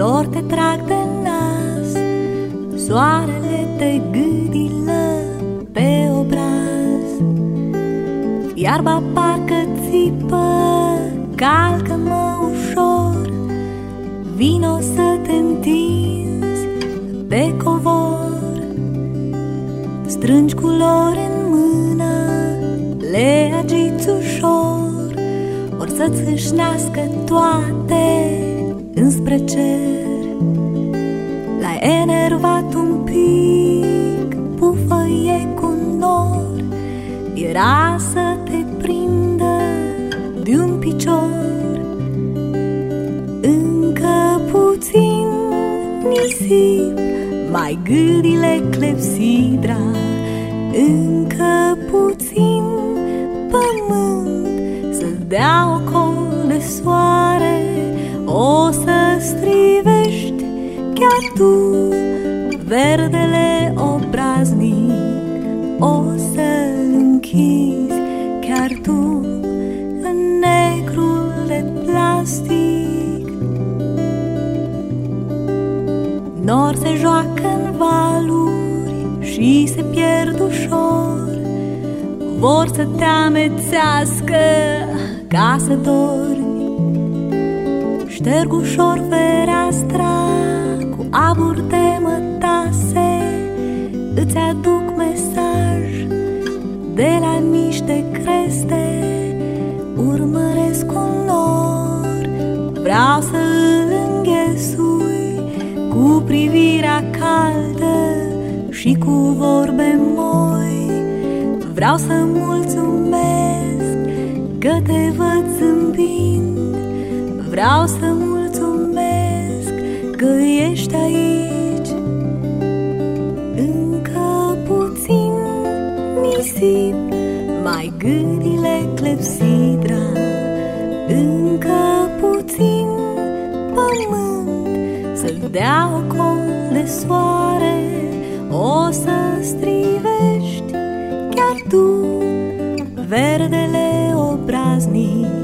flori te trag de nas, soarele te gâdilă pe obraz. Iarba parcă țipă, calcă-mă ușor, vino să te întinzi pe covor. Strângi culori în mână, le agiți ușor, or să-ți toate înspre cer. L-ai enervat un pic, pufăie cu nor. Era să te prindă de un picior. Încă puțin nisip, mai gâdile clepsidra. Încă puțin pământ să-ți dea o col de soare O să strivești chiar tu verdele obraznic O să-l închizi chiar tu în negrul de plastic. Nor se joacă în valuri și se pierd ușor. Vor să te amețească ca să dormi. Șterg ușor fereastra cu abur de mătase Îți aduc mesaj de la niște creste. Urmăresc un nor, vreau să îl înghesui Cu privirea caldă și cu vorbe moi. Vreau să mulțumesc că te văd zâmbind Vreau să mulțumesc că ești aici. Încă puțin nisip Mai gâdile clepsidra Încă puțin pământ Să-l dea o col de soare. O să strivești chiar tu Verdele obraznic